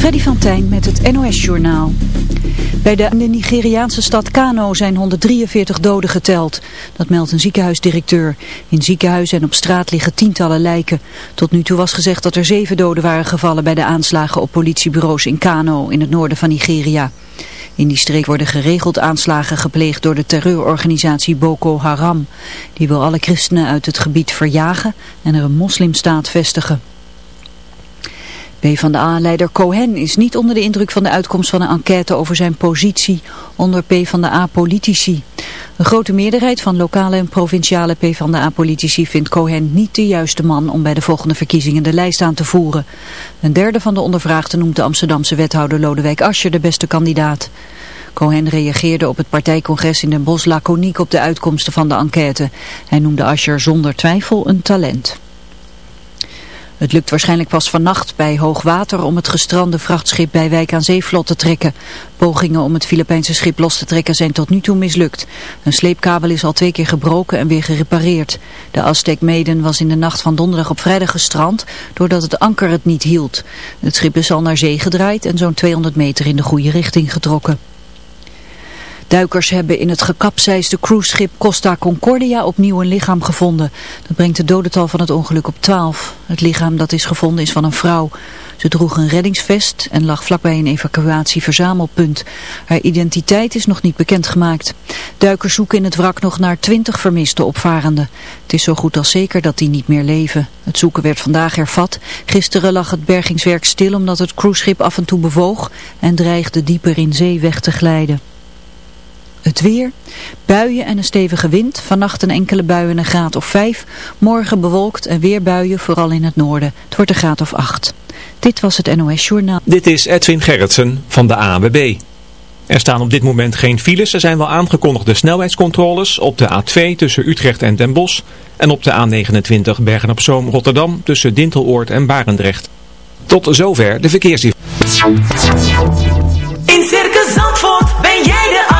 Freddy van Tijn met het NOS-journaal. Bij de, Nigeriaanse stad Kano zijn 143 doden geteld. Dat meldt een ziekenhuisdirecteur. In ziekenhuizen en op straat liggen tientallen lijken. Tot nu toe was gezegd dat er zeven doden waren gevallen bij de aanslagen op politiebureaus in Kano in het noorden van Nigeria. In die streek worden geregeld aanslagen gepleegd door de terreurorganisatie Boko Haram. Die wil alle christenen uit het gebied verjagen en er een moslimstaat vestigen. PvdA-leider Cohen is niet onder de indruk van de uitkomst van een enquête over zijn positie onder PvdA-politici. Een grote meerderheid van lokale en provinciale PvdA-politici vindt Cohen niet de juiste man om bij de volgende verkiezingen de lijst aan te voeren. Een derde van de ondervraagden noemt de Amsterdamse wethouder Lodewijk Asscher de beste kandidaat. Cohen reageerde op het partijcongres in Den Bosch laconiek op de uitkomsten van de enquête. Hij noemde Asscher zonder twijfel een talent. Het lukt waarschijnlijk pas vannacht bij hoog water om het gestrande vrachtschip bij Wijk aan Zee vlot te trekken. Pogingen om het Filipijnse schip los te trekken zijn tot nu toe mislukt. Een sleepkabel is al twee keer gebroken en weer gerepareerd. De Aztec Maiden was in de nacht van donderdag op vrijdag gestrand doordat het anker het niet hield. Het schip is al naar zee gedraaid en zo'n 200 meter in de goede richting getrokken. Duikers hebben in het gekapseisde cruiseschip Costa Concordia opnieuw een lichaam gevonden. Dat brengt het dodental van het ongeluk op 12. Het lichaam dat is gevonden is van een vrouw. Ze droeg een reddingsvest en lag vlakbij een evacuatieverzamelpunt. Haar identiteit is nog niet bekendgemaakt. Duikers zoeken in het wrak nog naar 20 vermiste opvarenden. Het is zo goed als zeker dat die niet meer leven. Het zoeken werd vandaag hervat. Gisteren lag het bergingswerk stil omdat het cruiseschip af en toe bewoog en dreigde dieper in zee weg te glijden. Het weer, buien en een stevige wind, vannacht een enkele buien een graad of 5, morgen bewolkt en weer buien, vooral in het noorden. Het wordt een graad of 8. Dit was het NOS Journaal. Dit is Edwin Gerritsen van de ANWB. Er staan op dit moment geen files, er zijn wel aangekondigde snelheidscontroles op de A2 tussen Utrecht en Den Bosch en op de A29 Bergen-op-Zoom Rotterdam tussen Dinteloord en Barendrecht. Tot zover de verkeersinformatie. In Circus Zandvoort ben jij de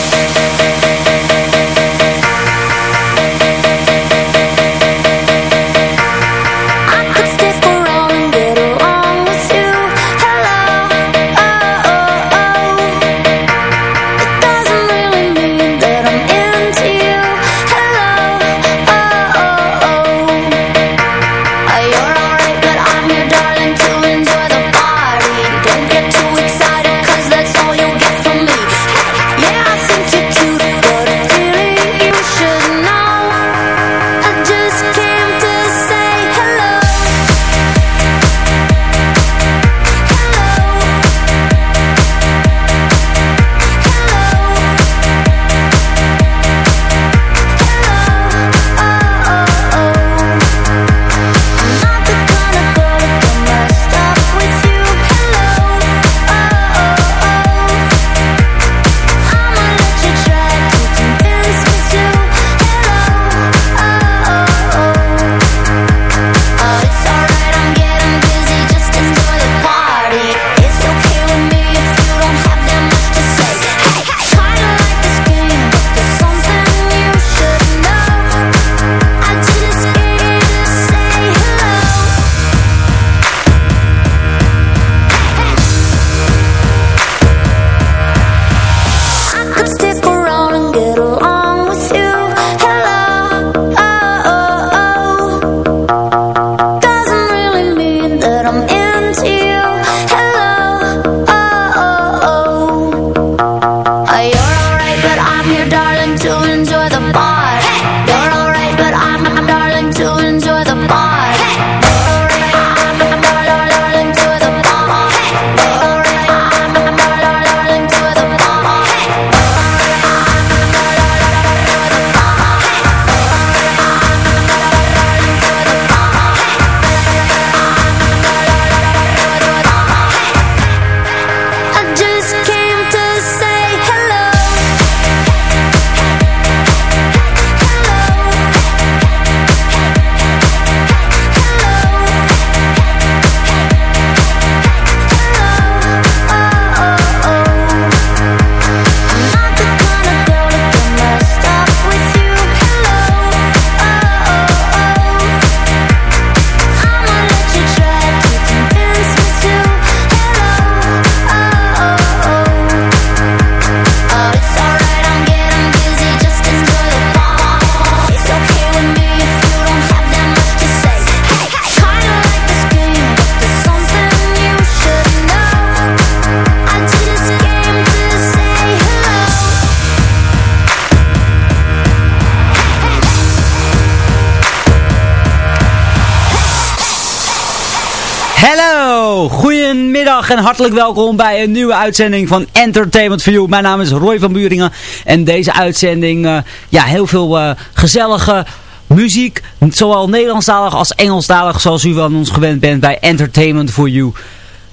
En hartelijk welkom bij een nieuwe uitzending van Entertainment for You. Mijn naam is Roy van Buringen en deze uitzending, eh, ja, heel veel eh, gezellige muziek, zowel Nederlandstalig als Engelstalig, zoals u van ons gewend bent bij Entertainment for You.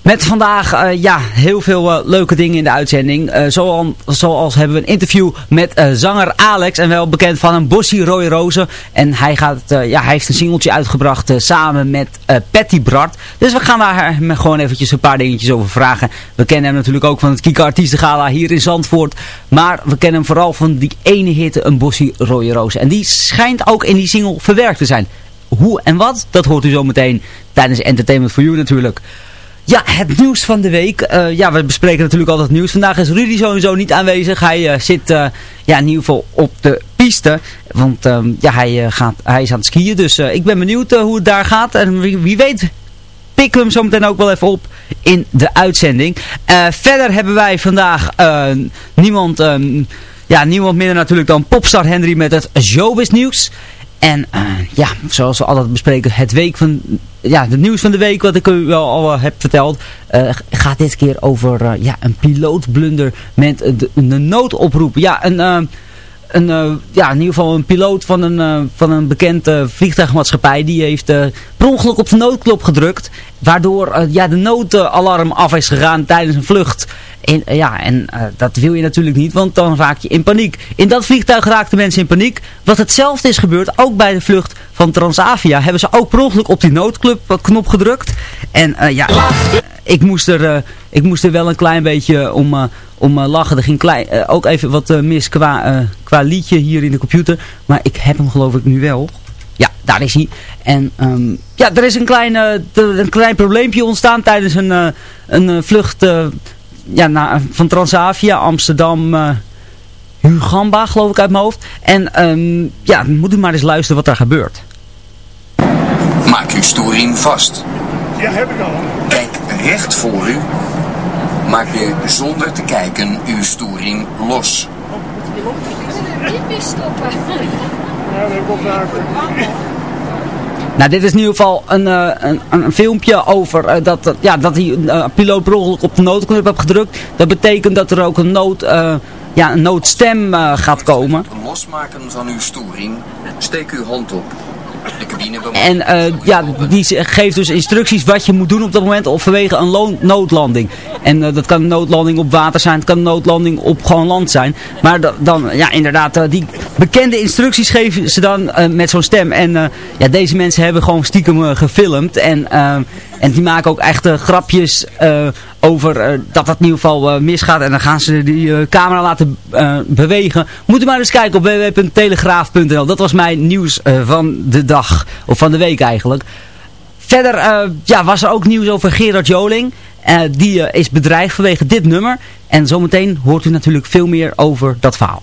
Met vandaag eh, ja, heel veel eh, leuke dingen in de uitzending. Eh, zoals, zoals hebben we een interview met zanger Alex. En wel bekend van een Bossie Roy Rozen. En hij, gaat, ja, hij heeft een singeltje uitgebracht samen met Patty Bart. Dus we gaan daar hem gewoon eventjes een paar dingetjes over vragen. We kennen hem natuurlijk ook van het Kika Artiestengala hier in Zandvoort. Maar we kennen hem vooral van die ene hitte, een Bossie Roy Rozen. En die schijnt ook in die single verwerkt te zijn. Hoe en wat, dat hoort u zo meteen tijdens Entertainment for You natuurlijk. Ja, het nieuws van de week. Eh, ja, we bespreken natuurlijk altijd nieuws. Vandaag is Rudy sowieso niet aanwezig. Hij eh, zit eh, ja, in ieder geval op de piste. Want ehm, ja, hij, gaat, hij is aan het skiën. Dus ik ben benieuwd hoe het daar gaat. En wie, wie weet pikken we hem zo meteen ook wel even op in de uitzending. Verder hebben wij vandaag niemand, ehm, ja, niemand minder natuurlijk dan Popstar Henry met het showbiz nieuws. En eh, ja, zoals we altijd bespreken, het week van, ja, het nieuws van de week, wat ik u wel al eh, heb verteld, eh, gaat dit keer over ja, een pilootblunder met de, de noodoproep. Ja, een, een, ja, in ieder geval een piloot van een, van een bekende vliegtuigmaatschappij, die heeft per ongeluk op de noodknop gedrukt, waardoor ja, de noodalarm af is gegaan tijdens een vlucht. Eh, ja, en eh, dat wil je natuurlijk niet, want dan raak je in paniek. In dat vliegtuig raakten mensen in paniek. Wat hetzelfde is gebeurd, ook bij de vlucht van Transavia, hebben ze ook per ongeluk op die noodknop gedrukt. En eh, ja, ik moest, er, eh, ik moest er wel een klein beetje om, eh, om eh, lachen. Er ging klein, eh, ook even wat eh, mis qua, eh, qua liedje hier in de computer. Maar ik heb hem geloof ik nu wel. Ja, daar is hij. En ehm, ja, er is een klein, eh, een klein probleempje ontstaan tijdens een, eh, een eh, vlucht eh, ja, na, van Transavia, Amsterdam, eh Hugamba geloof ik uit mijn hoofd. En ehm, ja, moet u maar eens luisteren wat daar gebeurt. Maak uw stoelriem vast. Ja, heb ik al. Kijk recht voor u. Maak je zonder te kijken uw stoelriem los. Niet meer stoppen. Ja, dat heb ik opgehaakt. Nou, dit is in ieder geval een, eh, een, een filmpje over eh, dat, dat- ja, dat die eh, piloot per op de noodknop heeft gedrukt. Dat betekent dat er ook een, nood, ja, een noodstem gaat komen. Losmaken van uw stoelriem. Steek uw hand op. En eh, ja, die geeft dus instructies wat je moet doen op dat moment of vanwege een noodlanding. En eh, dat kan een noodlanding op water zijn, het kan een noodlanding op gewoon land zijn. Maar da- dan, ja inderdaad, eh, die bekende instructies geven ze dan met zo'n stem. En ja, deze mensen hebben gewoon stiekem gefilmd. En, en die maken ook echt eh, grapjes over eh, dat het in ieder geval eh, misgaat. En dan gaan ze die eh, camera laten bewegen. Moet u maar eens kijken op www.telegraaf.nl. Dat was mijn nieuws van de dag. Of van de week eigenlijk. Verder ja, was er ook nieuws over Gerard Joling. Die is bedreigd vanwege dit nummer. En zometeen hoort u natuurlijk veel meer over dat verhaal.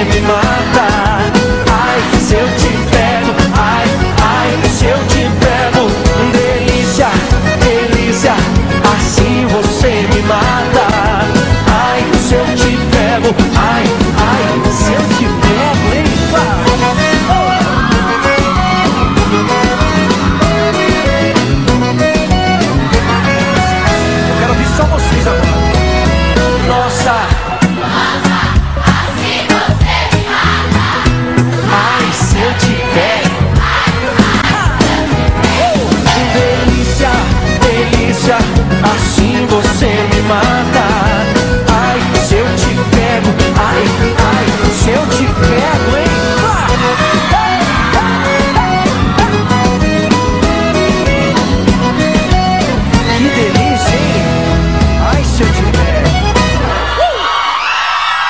assim você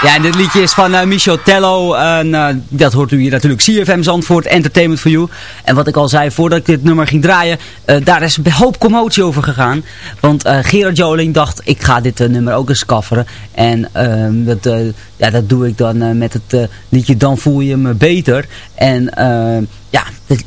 Ja, en dit liedje is van eh, Michel Tello. En eh, dat hoort u hier natuurlijk. CFM Zandvoort, Entertainment for You. En wat ik al zei, voordat ik dit nummer ging draaien, eh, daar is een hoop commotie over gegaan. Want Gerard Joling dacht, ik ga dit nummer ook eens coveren. En ehm, dat, ja, dat doe ik dan met het liedje Dan voel je me beter. En ehm, ja, dit-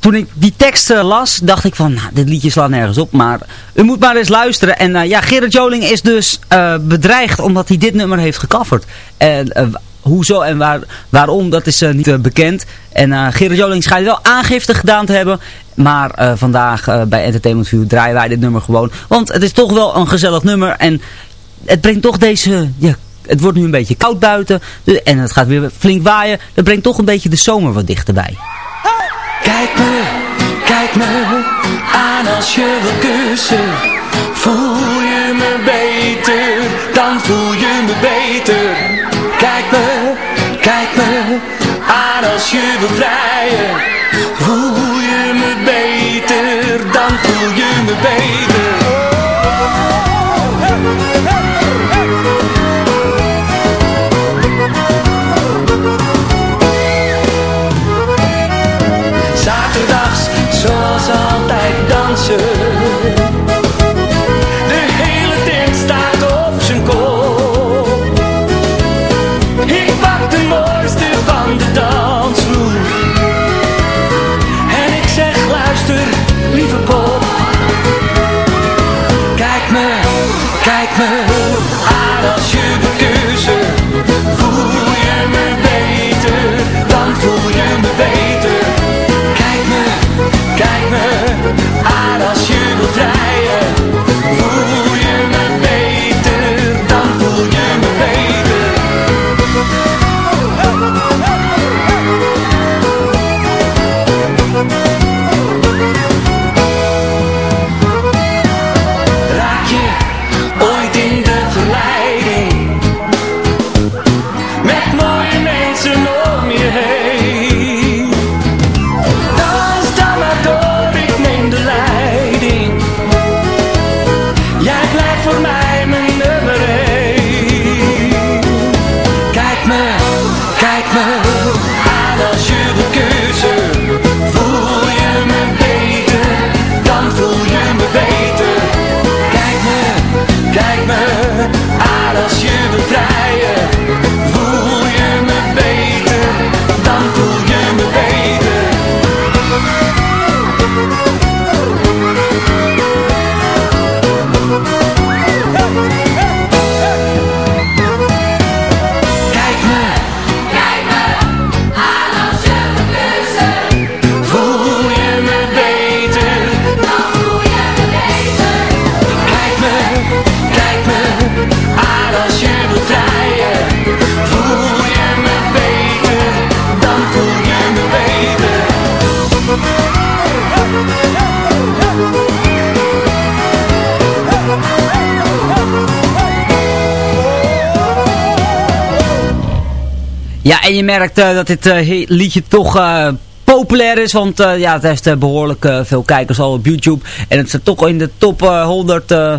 toen ik die tekst eh, las, dacht ik van, nou, dit liedje slaat nergens op. Maar u moet maar eens luisteren. En eh, ja, Gerard Joling is dus eh, bedreigd omdat hij dit nummer heeft gecoverd. En hoezo en waar, waarom, dat is niet bekend. En Gerard Joling schijnt wel aangifte gedaan te hebben. Maar vandaag bij Entertainment View draaien wij dit nummer gewoon. Want het is toch wel een gezellig nummer. En het brengt toch deze... Ja, het wordt nu een beetje koud buiten. En het gaat weer flink waaien. Dat brengt toch een beetje de zomer wat dichterbij. Kijk me, kijk me aan als je wil kussen. Voel je me beter, dan voel je me beter. Kijk me, kijk me aan als je wil vrijen. Voel je me beter, dan voel je me beter. Altijd merkt eh, dat dit eh, liedje toch eh, populair is. Want ja, het heeft eh, behoorlijk eh, veel kijkers al op YouTube. En het zit toch in de top eh, 100. eh,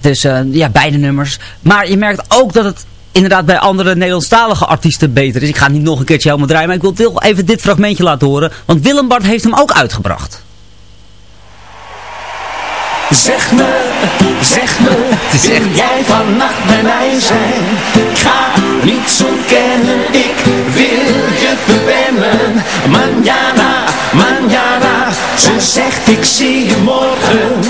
dus ja, beide nummers. Maar je merkt ook dat het inderdaad bij andere Nederlandstalige artiesten beter is. Ik ga niet nog een keertje helemaal draaien. Maar ik wil even dit fragmentje laten horen. Want Willem Bart heeft hem ook uitgebracht. Zeg me, zeg me, wil jij vannacht bij mij zijn? Ik ga niets ontkennen, ik wil je verwennen. Manjana, manjana, ze zegt ik zie je morgen.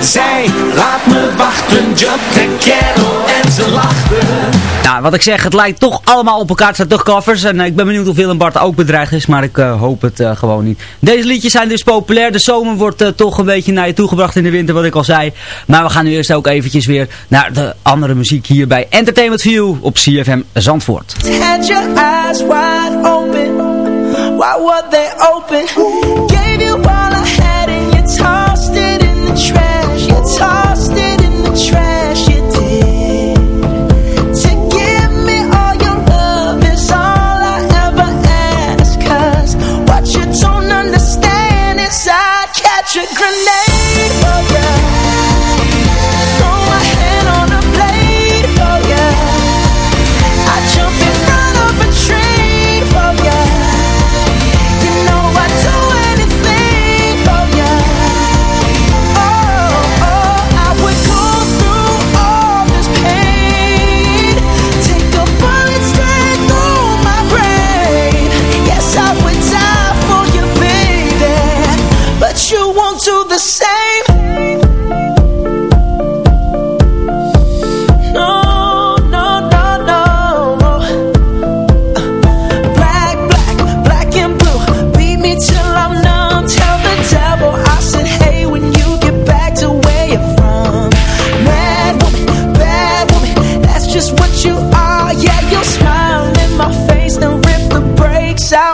Zij laat me wachten, yo te quiero en ze lachte. Nou, wat ik zeg, het lijkt toch allemaal op elkaar. Zijn toch covers. En eh, ik ben benieuwd of Willem Bart ook bedreigd is. Maar ik eh, hoop het eh, gewoon niet. Deze liedjes zijn dus populair. De zomer wordt toch een beetje naar je toegebracht in de winter, wat ik al zei. Maar we gaan nu eerst ook eventjes weer naar de andere muziek hier bij Entertainment View op CFM Zandvoort. Had open. Why were they open?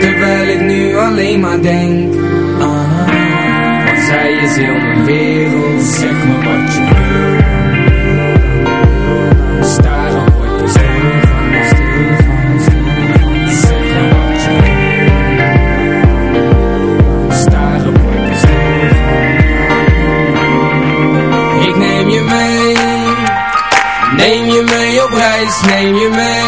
Terwijl ik nu alleen maar denk aan zij is heel mijn wereld. Zeg me wat je wil. Staren word je stil van, stil van, stil Zeg me wat je wil. Staren word je stil van Ik neem je mee. Neem je mee op reis, neem je mee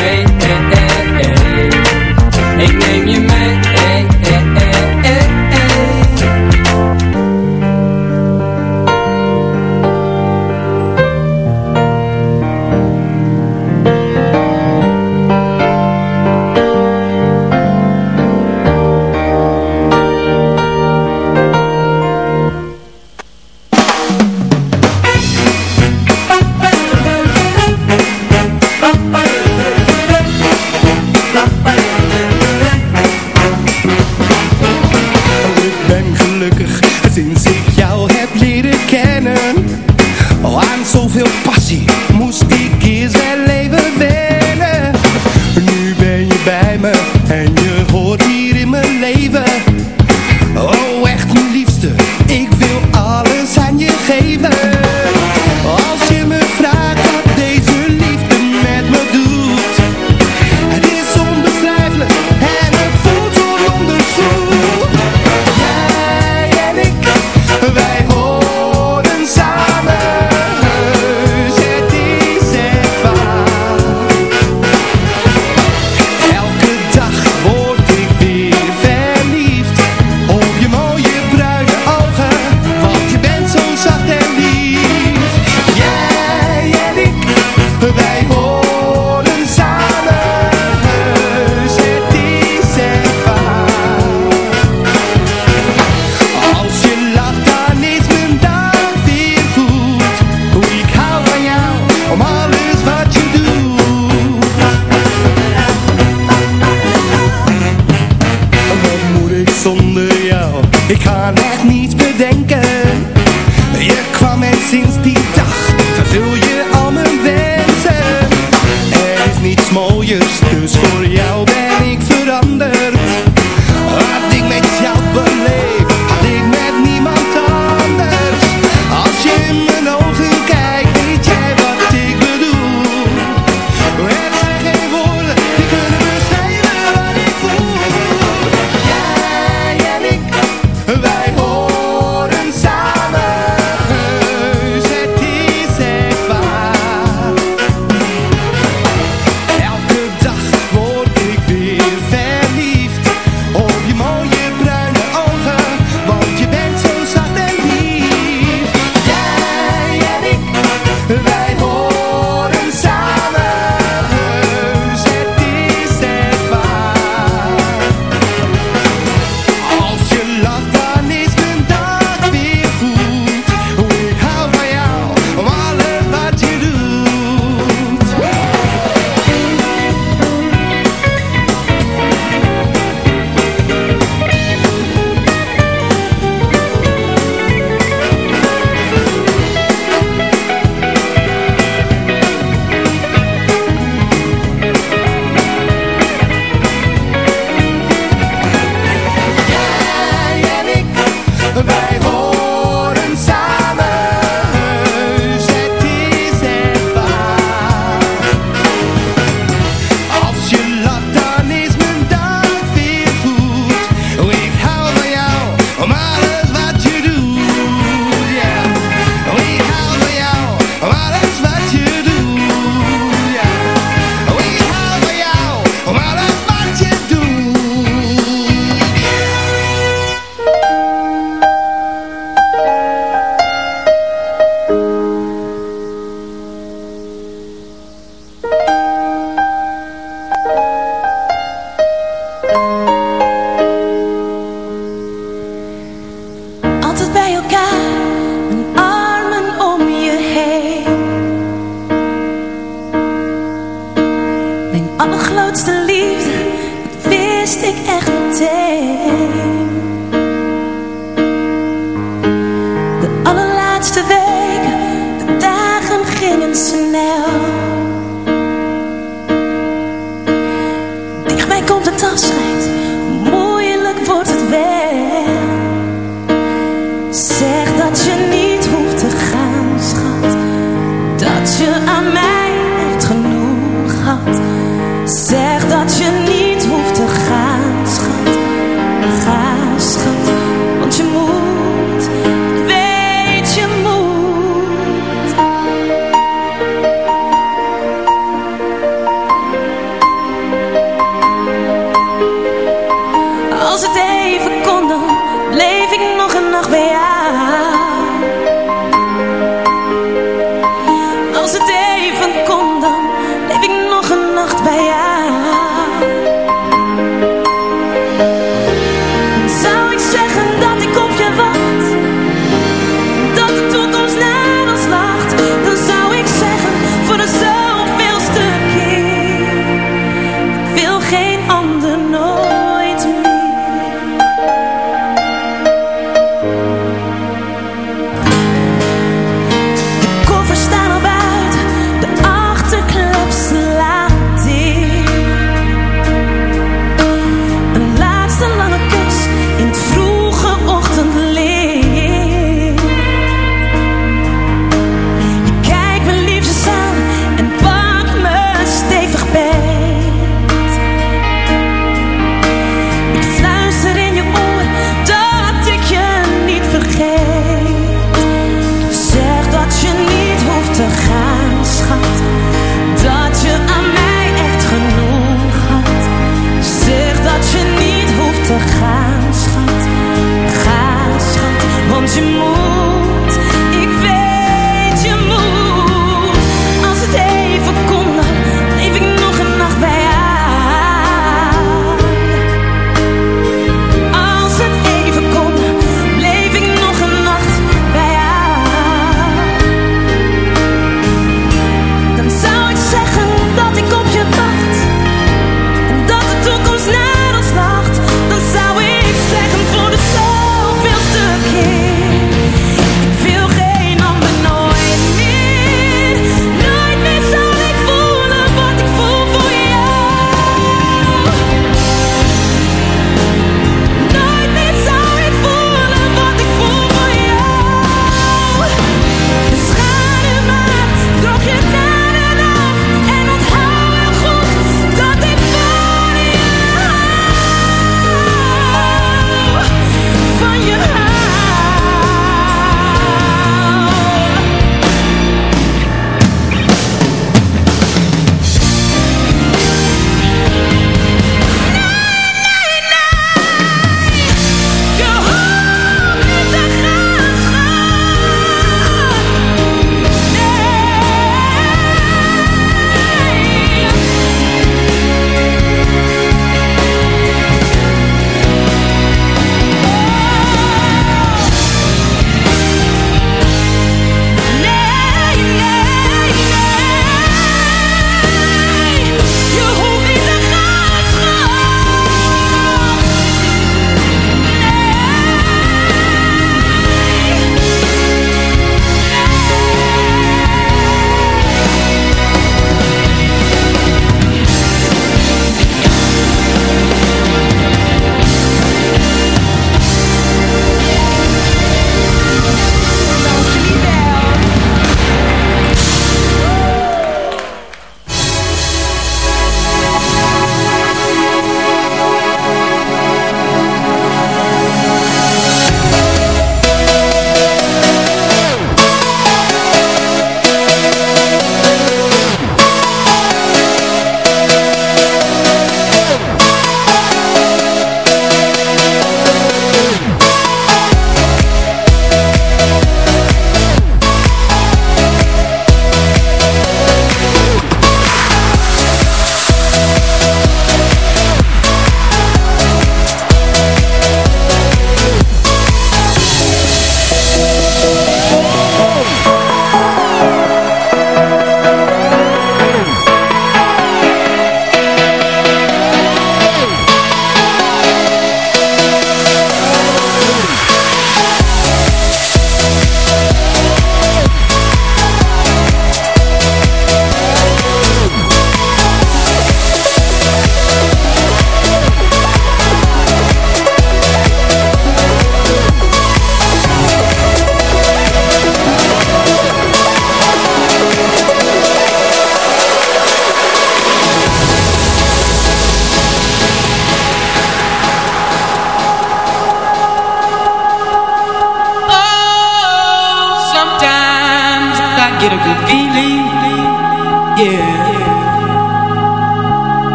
kwam en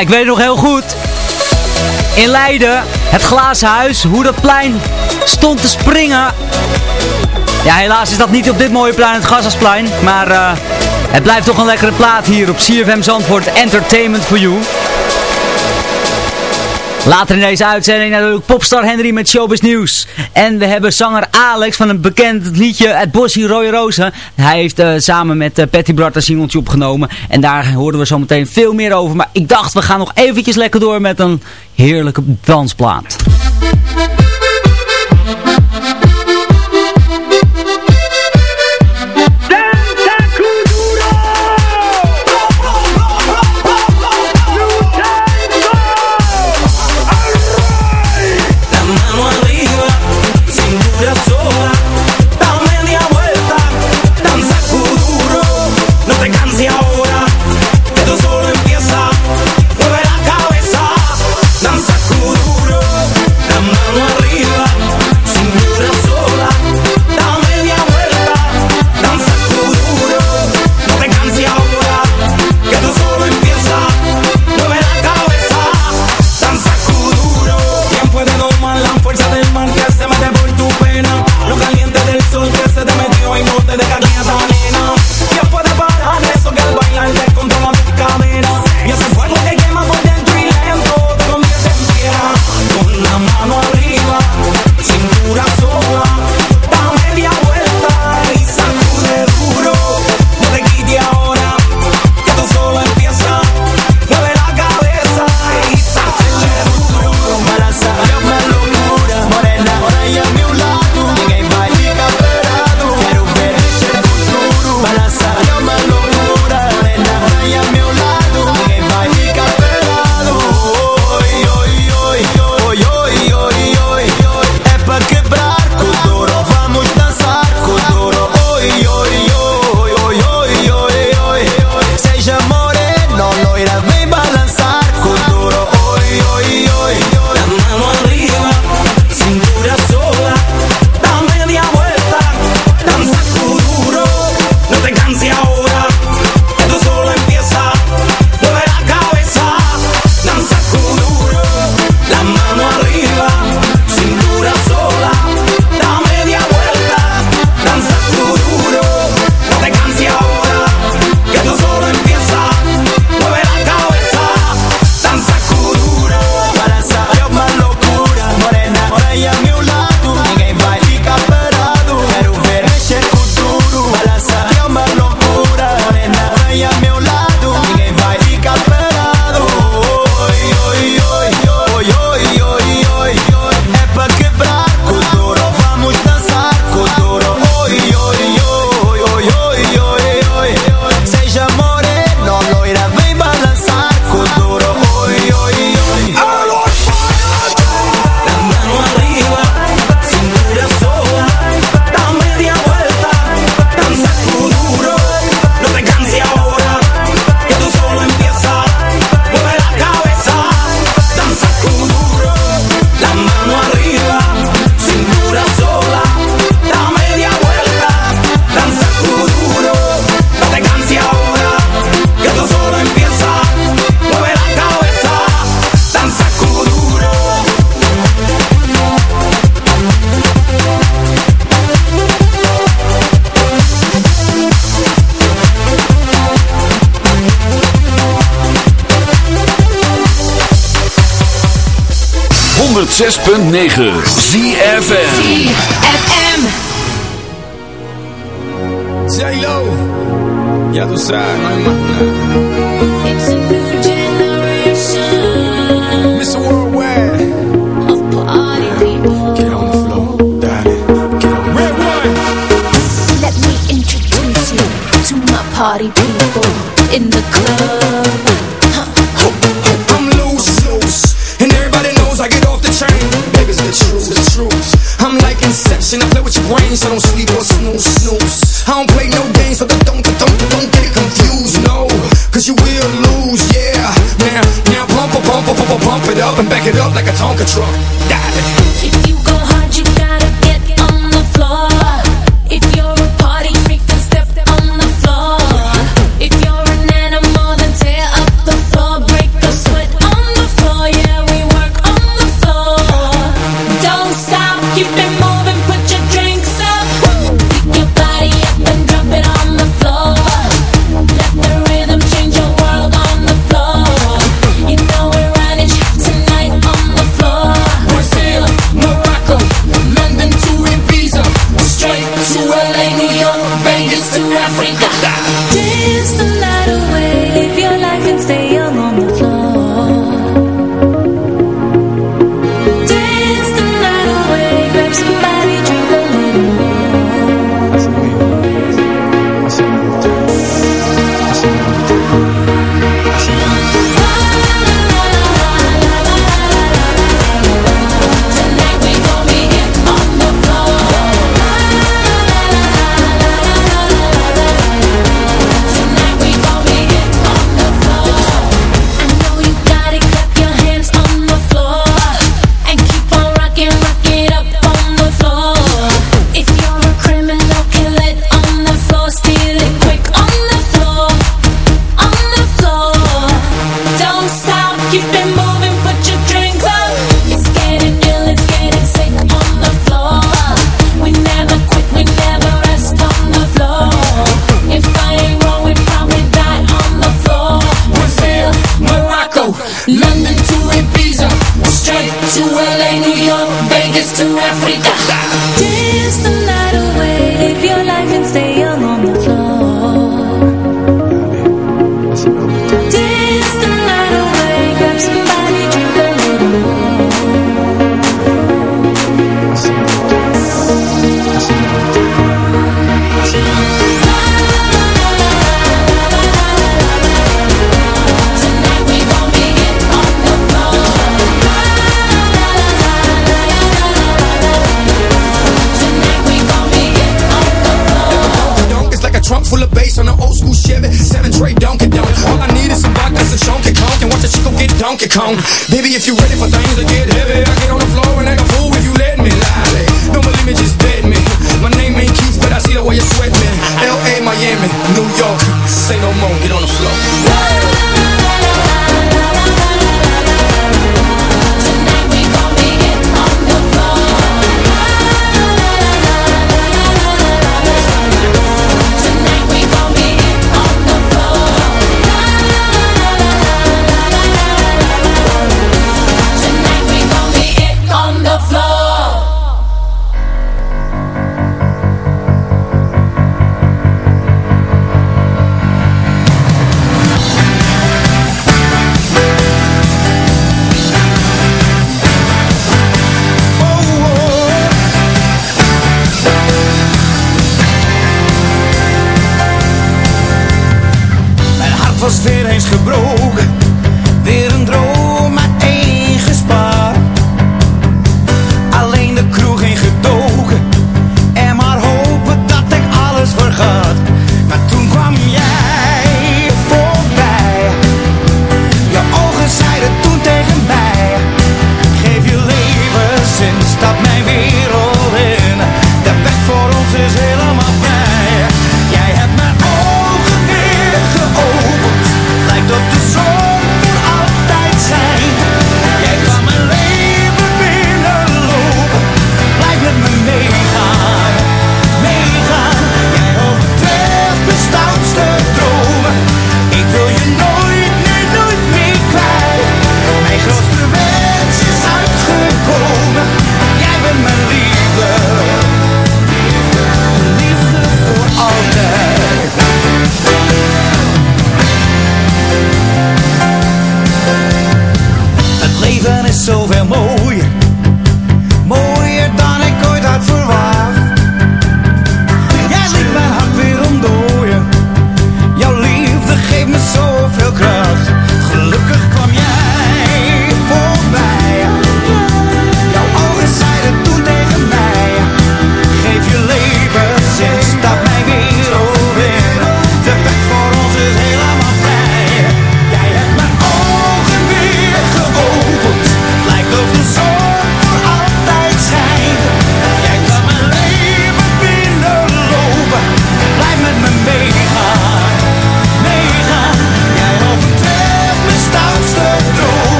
Ik weet nog heel goed. In Leiden, het glazen huis, hoe dat plein stond te springen. Ja, helaas is dat niet op dit mooie plein, het Gassasplein. Maar uh, het blijft toch een lekkere plaat hier op CFM Zandvoort Entertainment for You. Later in deze uitzending natuurlijk popstar Henry met Showbiz Nieuws. En we hebben zanger Alex van een bekend liedje Het Bossie Rode Rozen. Hij heeft uh, samen met uh, Patty Bart een singeltje opgenomen. En daar hoorden we zo meteen veel meer over. Maar ik dacht we gaan nog eventjes lekker door met een heerlijke dansplaat. 106.9 ZFM ZFM J-Lo. Ya Say sabes, no hay más nada It's a new generation. Mr. Worldwide Of party people. Get on the floor, daddy. Get on the floor. Let me introduce you To my party people In the club. up and back it up like a Tonka truck. Die.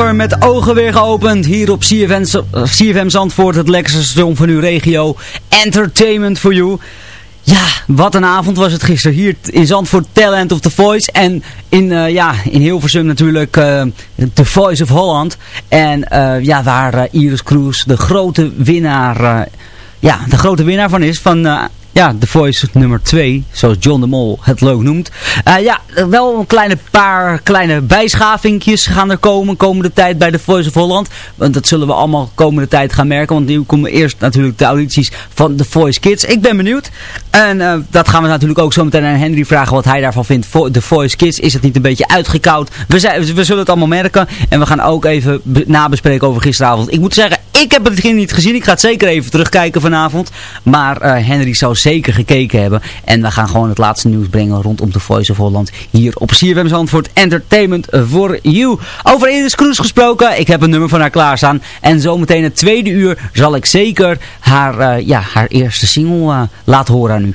Met ogen weer geopend hier op CFM, CFM Zandvoort, het lekkerste station van uw regio. Entertainment for you. Ja, wat een avond was het gisteren hier in Zandvoort, Talent of the Voice. En in, uh, ja, in Hilversum natuurlijk uh, The Voice of Holland. En ja, waar Iris Kroes de grote winnaar, ja, de grote winnaar van is van ja, The Voice nummer 2, zoals John de Mol het leuk noemt. Uh, ja, wel een kleine paar kleine bijschavingjes gaan er komen komende tijd bij The Voice of Holland. Want dat zullen we allemaal komende tijd gaan merken. Want nu komen eerst natuurlijk de audities van The Voice Kids. Ik ben benieuwd. En uh, dat gaan we natuurlijk ook zo meteen aan Henry vragen wat hij daarvan vindt. Voor The Voice Kids is het niet een beetje uitgekoud. We, zijn, we zullen het allemaal merken. En we gaan ook even nabespreken over gisteravond. Ik moet zeggen, ik heb het niet gezien. Ik ga het zeker even terugkijken vanavond. Maar uh, Henry zou zeker gekeken hebben. En we gaan gewoon het laatste nieuws brengen rondom de Voice of Holland. Hier op CFM Zandvoort Entertainment for You. Over Iris Kroes gesproken. Ik heb een nummer van haar klaarstaan. En zometeen het tweede uur zal ik zeker haar, uh, ja, haar eerste single uh, laten horen aan u.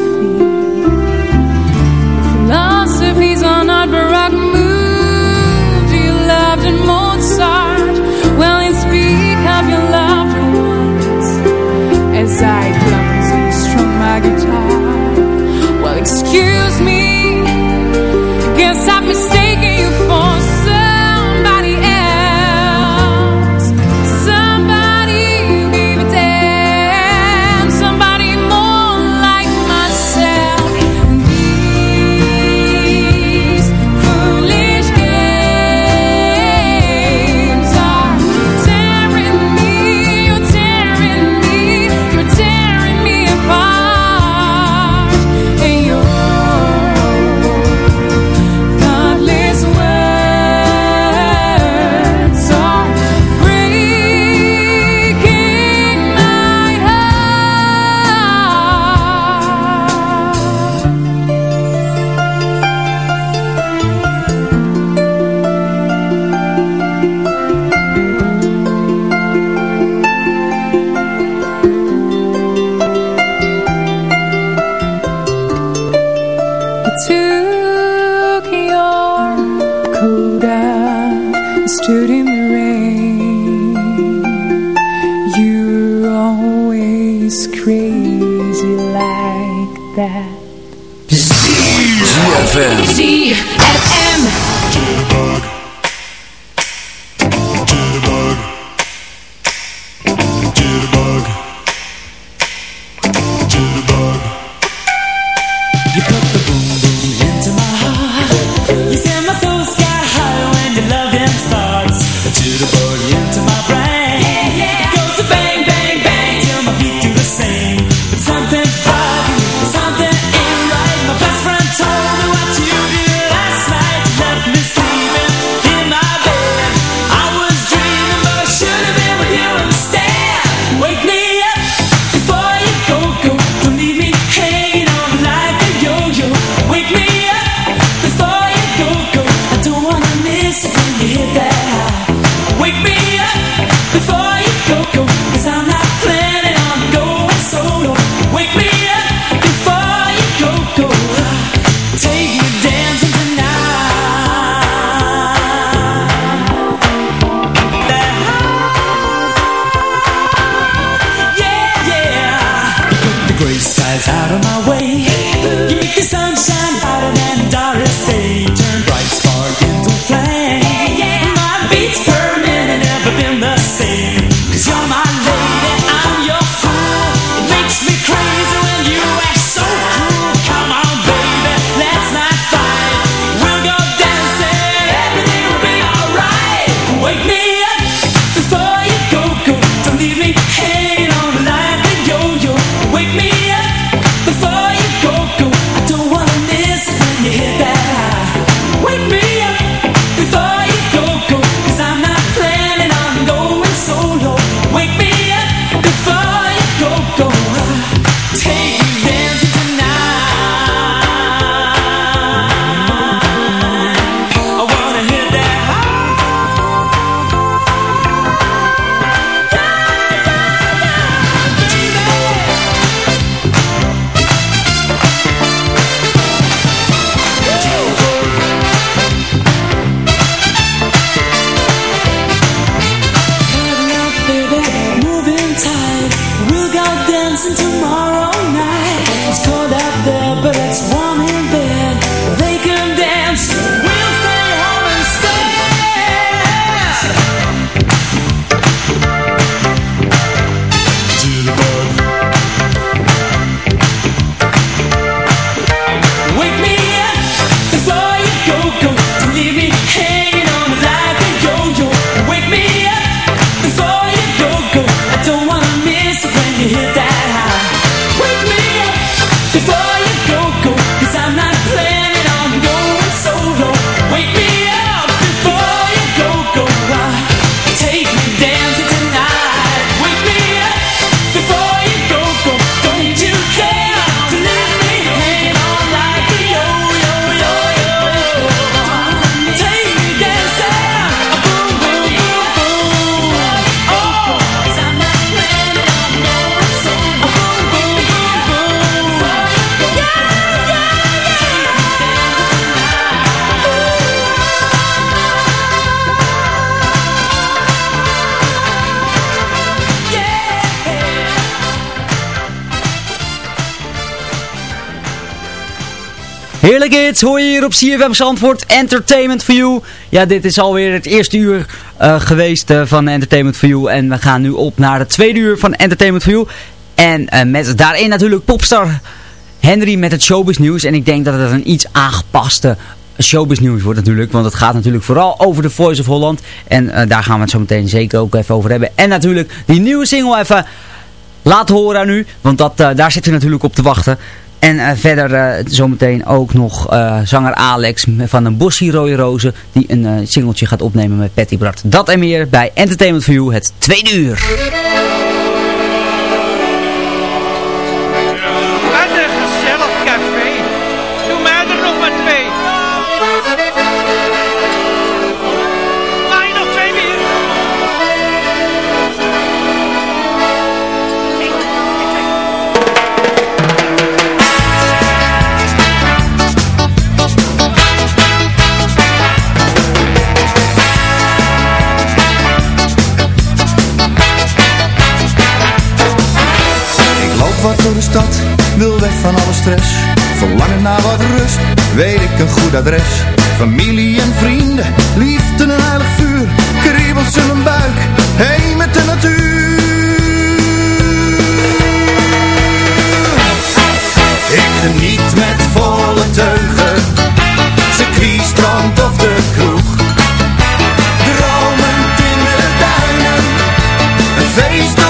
coffee. Stille hoor je hier op CFM Zandvoort. Entertainment for You. Ja, dit is alweer het eerste uur eh, geweest eh, van Entertainment for You. En we gaan nu op naar het tweede uur van Entertainment for You. En eh, met daarin natuurlijk popstar Henry met het showbiz nieuws. En ik denk dat het een iets aangepaste showbiz nieuws wordt natuurlijk. Want het gaat natuurlijk vooral over de Voice of Holland. En daar gaan we het zo meteen zeker ook even over hebben. En natuurlijk die nieuwe single even... laten horen nu, want dat, daar zit u natuurlijk op te wachten. En eh, verder uh, zometeen ook nog eh, zanger Alex van een Bossie Rode Rozen. Die een singeltje gaat opnemen met Patty Bart. Dat en meer bij Entertainment for You, het tweede uur. stad, wil weg van alle stress. Verlangen naar wat rust, weet ik een goed adres. Familie en vrienden, liefde en heilig vuur. Kriebels in mijn buik, heen met de natuur. Ik geniet met volle teugen, circuit, strand of de kroeg. Dromend in de duinen, een feestdag.